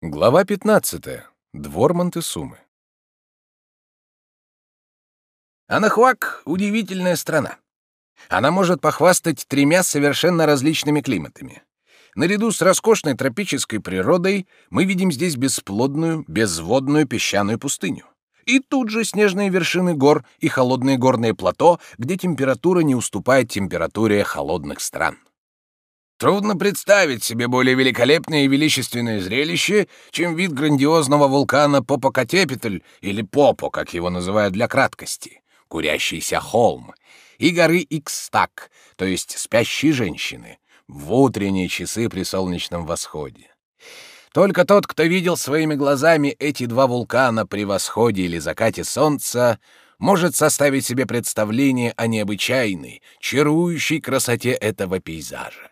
Глава 15. Двор Монтесумы. Анахуак — удивительная страна. Она может похвастать тремя совершенно различными климатами. Наряду с роскошной тропической природой мы видим здесь бесплодную, безводную песчаную пустыню. И тут же снежные вершины гор и холодные горные плато, где температура не уступает температуре холодных стран. Трудно представить себе более великолепное и величественное зрелище, чем вид грандиозного вулкана Попокатепетль или Попо, как его называют для краткости, курящийся холм, и горы Икстак, то есть спящие женщины, в утренние часы при солнечном восходе. Только тот, кто видел своими глазами эти два вулкана при восходе или закате солнца, может составить себе представление о необычайной, чарующей красоте этого пейзажа.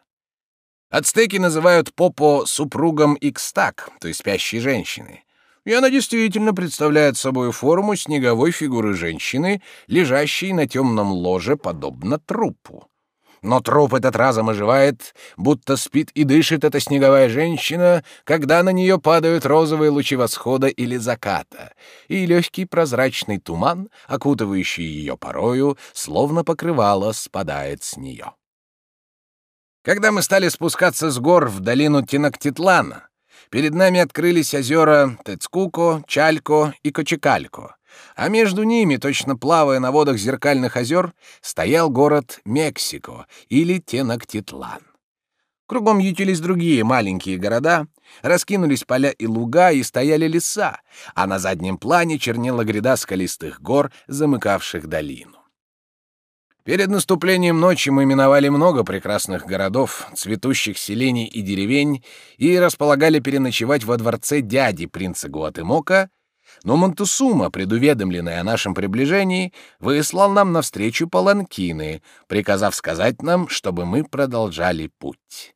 Ацтеки называют Попо супругом Икстак, то есть спящей женщины. И она действительно представляет собой форму снеговой фигуры женщины, лежащей на темном ложе, подобно трупу. Но труп этот разом оживает, будто спит и дышит эта снеговая женщина, когда на нее падают розовые лучи восхода или заката, и легкий прозрачный туман, окутывающий ее порою, словно покрывало, спадает с нее. Когда мы стали спускаться с гор в долину Тинактитлана, перед нами открылись озера Тецкуко, Чалько и Кочекалько, а между ними, точно плавая на водах зеркальных озер, стоял город Мексико или Тенактитлан. Кругом ютились другие маленькие города, раскинулись поля и луга, и стояли леса, а на заднем плане чернела гряда скалистых гор, замыкавших долину. Перед наступлением ночи мы миновали много прекрасных городов, цветущих селений и деревень и располагали переночевать во дворце дяди принца Гуатемока, но Монтусума, предуведомленный о нашем приближении, выслал нам навстречу паланкины, приказав сказать нам, чтобы мы продолжали путь.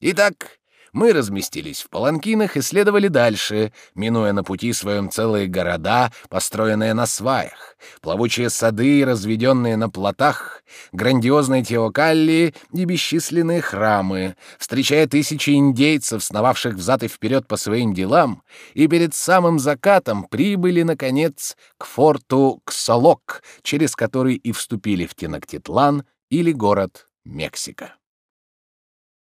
Итак, мы разместились в паланкинах и следовали дальше, минуя на пути своем целые города, построенные на сваях, плавучие сады, разведенные на плотах, грандиозные теокалли и бесчисленные храмы, встречая тысячи индейцев, сновавших взад и вперед по своим делам, и перед самым закатом прибыли, наконец, к форту Ксалок, через который и вступили в Тенактитлан или город Мексика.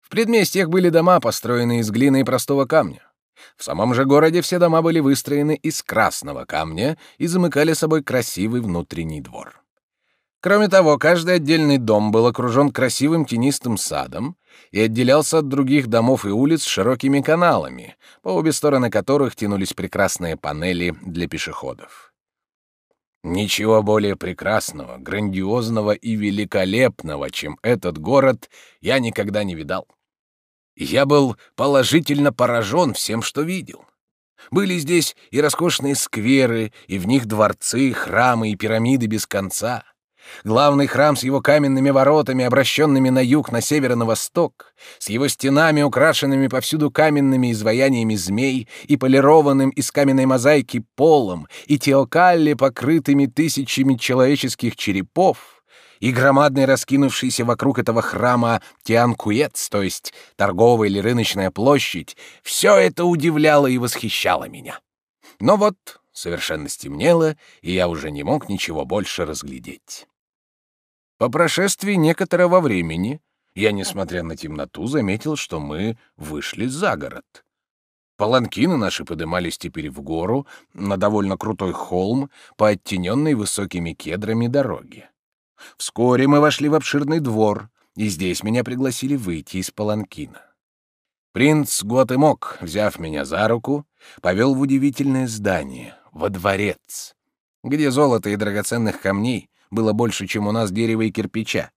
В предместьях были дома, построенные из глины и простого камня. В самом же городе все дома были выстроены из красного камня и замыкали собой красивый внутренний двор. Кроме того, каждый отдельный дом был окружен красивым тенистым садом и отделялся от других домов и улиц широкими каналами, по обе стороны которых тянулись прекрасные панели для пешеходов. Ничего более прекрасного, грандиозного и великолепного, чем этот город, я никогда не видал я был положительно поражен всем, что видел. Были здесь и роскошные скверы, и в них дворцы, храмы и пирамиды без конца. Главный храм с его каменными воротами, обращенными на юг, на север и на восток, с его стенами, украшенными повсюду каменными изваяниями змей и полированным из каменной мозаики полом, и теокалли, покрытыми тысячами человеческих черепов — и громадный раскинувшийся вокруг этого храма Тианкуец, то есть торговая или рыночная площадь, все это удивляло и восхищало меня. Но вот совершенно стемнело, и я уже не мог ничего больше разглядеть. По прошествии некоторого времени я, несмотря на темноту, заметил, что мы вышли за город. Паланкины наши подымались теперь в гору, на довольно крутой холм, по оттененной высокими кедрами дороге. Вскоре мы вошли в обширный двор, и здесь меня пригласили выйти из паланкина. Принц Гуатемок, взяв меня за руку, повел в удивительное здание, во дворец, где золота и драгоценных камней было больше, чем у нас дерева и кирпича.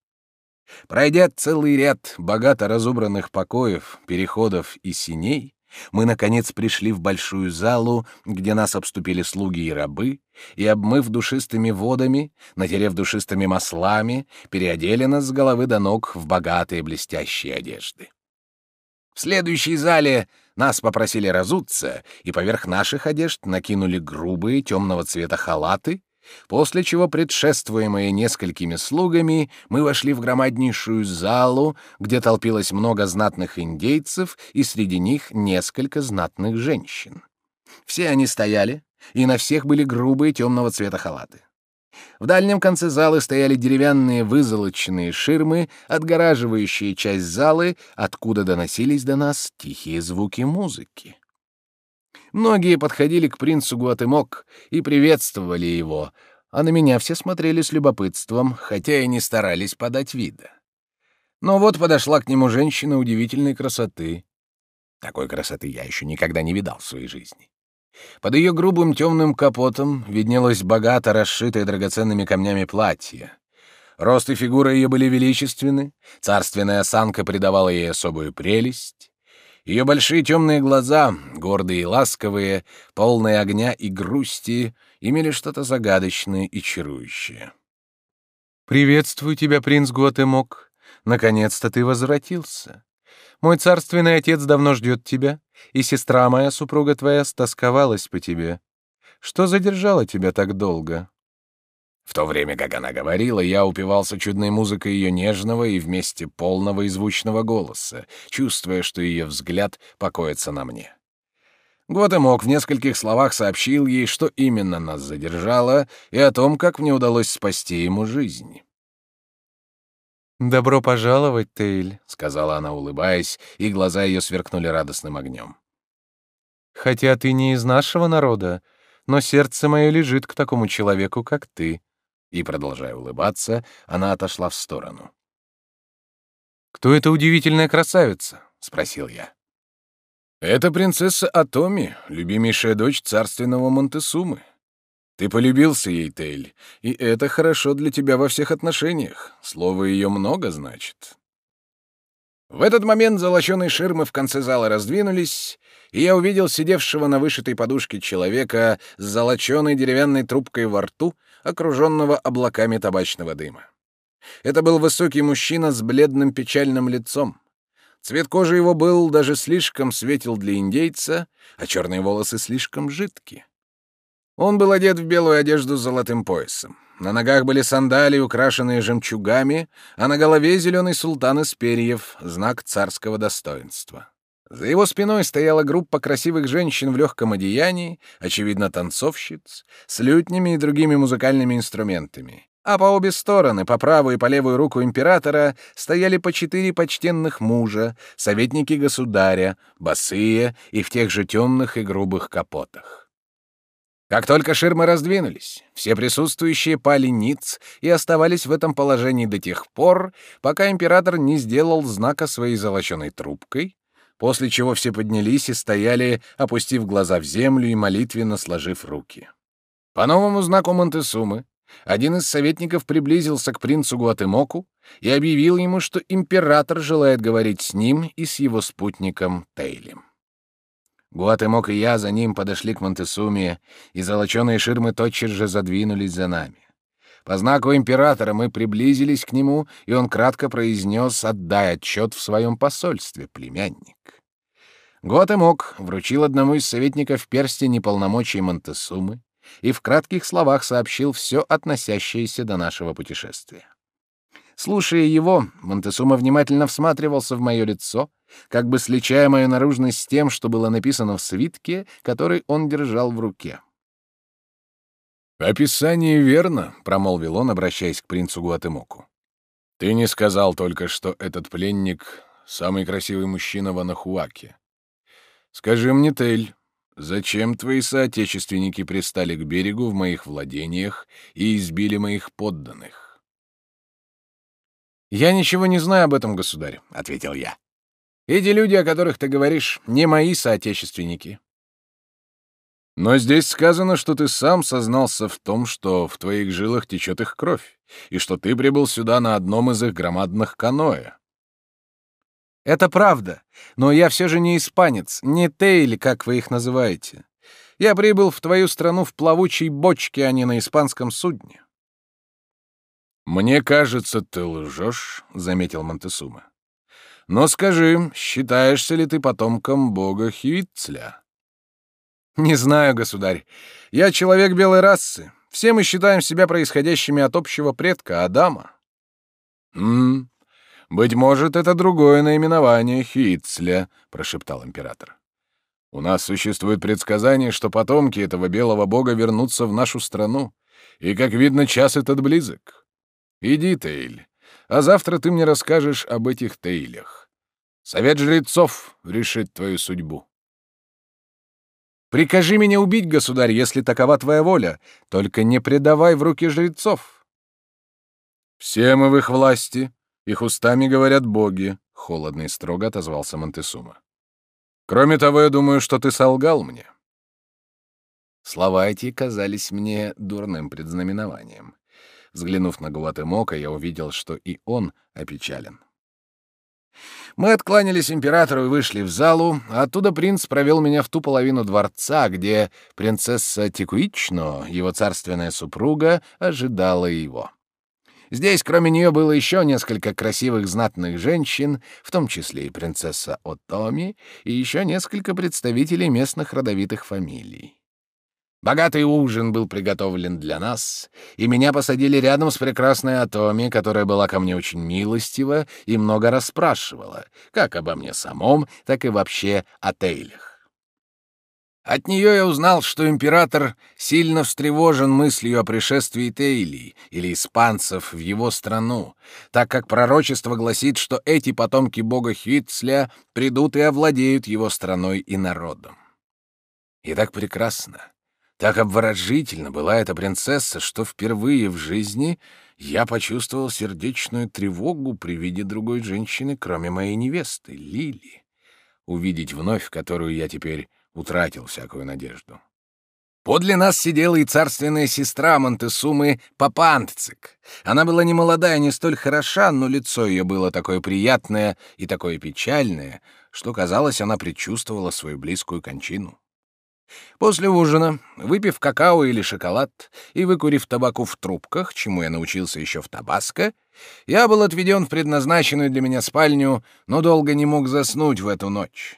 Пройдя целый ряд богато разубранных покоев, переходов и синей, мы, наконец, пришли в большую залу, где нас обступили слуги и рабы, и, обмыв душистыми водами, натерев душистыми маслами, переодели нас с головы до ног в богатые блестящие одежды. В следующей зале нас попросили разуться, и поверх наших одежд накинули грубые темного цвета халаты, после чего, предшествуемые несколькими слугами, мы вошли в громаднейшую залу, где толпилось много знатных индейцев и среди них несколько знатных женщин. Все они стояли, и на всех были грубые темного цвета халаты. В дальнем конце залы стояли деревянные вызолоченные ширмы, отгораживающие часть залы, откуда доносились до нас тихие звуки музыки. Многие подходили к принцу Гуатемок и приветствовали его, а на меня все смотрели с любопытством, хотя и не старались подать вида. Но вот подошла к нему женщина удивительной красоты. Такой красоты я еще никогда не видал в своей жизни. Под ее грубым темным капотом виднелось богато расшитое драгоценными камнями платье. Рост и фигура ее были величественны, царственная осанка придавала ей особую прелесть. Ее большие темные глаза, гордые и ласковые, полные огня и грусти, имели что-то загадочное и чарующее. «Приветствую тебя, принц Гуатемок. Наконец-то ты возвратился. Мой царственный отец давно ждет тебя, и сестра моя, супруга твоя, стосковалась по тебе. Что задержало тебя так долго?» В то время, как она говорила, я упивался чудной музыкой ее нежного и вместе полного и звучного голоса, чувствуя, что ее взгляд покоится на мне. Гватемок в нескольких словах сообщил ей, что именно нас задержало, и о том, как мне удалось спасти ему жизнь. «Добро пожаловать, Тейль», — сказала она, улыбаясь, и глаза ее сверкнули радостным огнем. «Хотя ты не из нашего народа, но сердце мое лежит к такому человеку, как ты». И, продолжая улыбаться, она отошла в сторону. «Кто эта удивительная красавица?» — спросил я. «Это принцесса Атоми, любимейшая дочь царственного Монтесумы. Ты полюбился ей, Тейль, и это хорошо для тебя во всех отношениях. Слово ее много значит. В этот момент золоченые ширмы в конце зала раздвинулись, и я увидел сидевшего на вышитой подушке человека с золоченой деревянной трубкой во рту, окруженного облаками табачного дыма. Это был высокий мужчина с бледным печальным лицом. Цвет кожи его был даже слишком светел для индейца, а черные волосы слишком жидкие. Он был одет в белую одежду с золотым поясом. На ногах были сандалии, украшенные жемчугами, а на голове зеленый султан из перьев, знак царского достоинства. За его спиной стояла группа красивых женщин в легком одеянии, очевидно, танцовщиц, с лютнями и другими музыкальными инструментами. А по обе стороны, по правую и по левую руку императора, стояли по четыре почтенных мужа, советники государя, босые и в тех же темных и грубых капотах. Как только ширмы раздвинулись, все присутствующие пали ниц и оставались в этом положении до тех пор, пока император не сделал знака своей золоченой трубкой, после чего все поднялись и стояли, опустив глаза в землю и молитвенно сложив руки. По новому знаку Монтесумы один из советников приблизился к принцу Гуатемоку и объявил ему, что император желает говорить с ним и с его спутником Тейлем. Гуатемок и я за ним подошли к Монтесуме, и золоченые ширмы тотчас же задвинулись за нами. По знаку императора мы приблизились к нему, и он кратко произнес «Отдай отчет в своем посольстве, племянник». Гуатемок вручил одному из советников перстень неполномочий Монтесумы и в кратких словах сообщил все относящееся до нашего путешествия. Слушая его, Монтесума внимательно всматривался в мое лицо, как бы сличая мою наружность с тем, что было написано в свитке, который он держал в руке. «Описание верно», — промолвил он, обращаясь к принцу Гуатемоку. «Ты не сказал только, что этот пленник — самый красивый мужчина в Анахуаке. Скажи мне, Тель, зачем твои соотечественники пристали к берегу в моих владениях и избили моих подданных?» «Я ничего не знаю об этом, государь», — ответил я. «Эти люди, о которых ты говоришь, не мои соотечественники». «Но здесь сказано, что ты сам сознался в том, что в твоих жилах течет их кровь, и что ты прибыл сюда на одном из их громадных каноэ». «Это правда, но я все же не испанец, не Тейли, как вы их называете. Я прибыл в твою страну в плавучей бочке, а не на испанском судне». «Мне кажется, ты лжешь», — заметил Монтесума. «Но скажи, считаешься ли ты потомком бога Хюитцля?» «Не знаю, государь. Я человек белой расы. Все мы считаем себя происходящими от общего предка Адама. «М -м, быть может, это другое наименование Хитцля», — прошептал император. «У нас существует предсказание, что потомки этого белого бога вернутся в нашу страну, и, как видно, час этот близок. Иди, Тейль, а завтра ты мне расскажешь об этих Тейлях. Совет жрецов решит твою судьбу». Прикажи меня убить, государь, если такова твоя воля, только не предавай в руки жрецов. Все мы в их власти, их устами говорят боги, холодно и строго отозвался Монтесума. Кроме того, я думаю, что ты солгал мне. Слова эти казались мне дурным предзнаменованием. Взглянув на Гуатемока, я увидел, что и он опечален. Мы откланялись императору и вышли в залу, оттуда принц провел меня в ту половину дворца, где принцесса Текуично, его царственная супруга, ожидала его. Здесь, кроме нее, было еще несколько красивых знатных женщин, в том числе и принцесса Отоми, и еще несколько представителей местных родовитых фамилий. Богатый ужин был приготовлен для нас, и меня посадили рядом с прекрасной Атоми, которая была ко мне очень милостива и много расспрашивала, как обо мне самом, так и вообще о Тейлях. От нее я узнал, что император сильно встревожен мыслью о пришествии Тейли или испанцев в его страну, так как пророчество гласит, что эти потомки бога Хитцля придут и овладеют его страной и народом. И так прекрасно, так обворожительно была эта принцесса, что впервые в жизни я почувствовал сердечную тревогу при виде другой женщины, кроме моей невесты, Лили. Увидеть вновь, которую я теперь утратил всякую надежду. Подле нас сидела и царственная сестра Монтесумы Папантцик. Она была не молодая, не столь хороша, но лицо ее было такое приятное и такое печальное, что, казалось, она предчувствовала свою близкую кончину. После ужина, выпив какао или шоколад и выкурив табаку в трубках, чему я научился еще в Табаско, я был отведен в предназначенную для меня спальню, но долго не мог заснуть в эту ночь.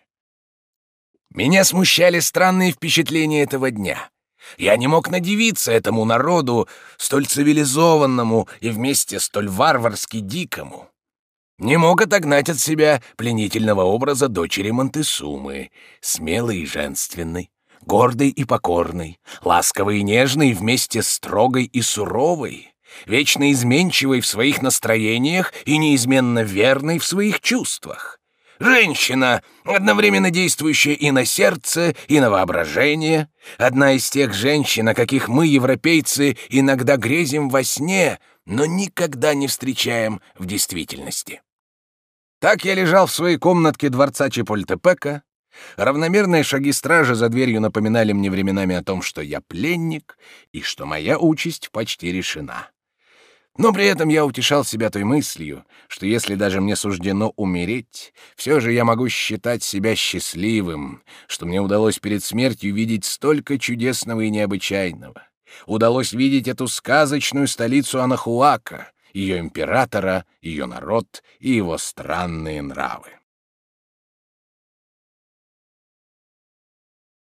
Меня смущали странные впечатления этого дня. Я не мог надивиться этому народу, столь цивилизованному и вместе столь варварски дикому. Не мог отогнать от себя пленительного образа дочери Монтесумы, смелой и женственной, гордый и покорный, ласковый и нежный вместе строгой и суровой, вечно изменчивой в своих настроениях и неизменно верной в своих чувствах. Женщина, одновременно действующая и на сердце, и на воображение, одна из тех женщин, о каких мы, европейцы, иногда грезим во сне, но никогда не встречаем в действительности. Так я лежал в своей комнатке дворца Чепольтепека, Равномерные шаги стражи за дверью напоминали мне временами о том, что я пленник и что моя участь почти решена. Но при этом я утешал себя той мыслью, что если даже мне суждено умереть, все же я могу считать себя счастливым, что мне удалось перед смертью видеть столько чудесного и необычайного. Удалось видеть эту сказочную столицу Анахуака, ее императора, ее народ и его странные нравы.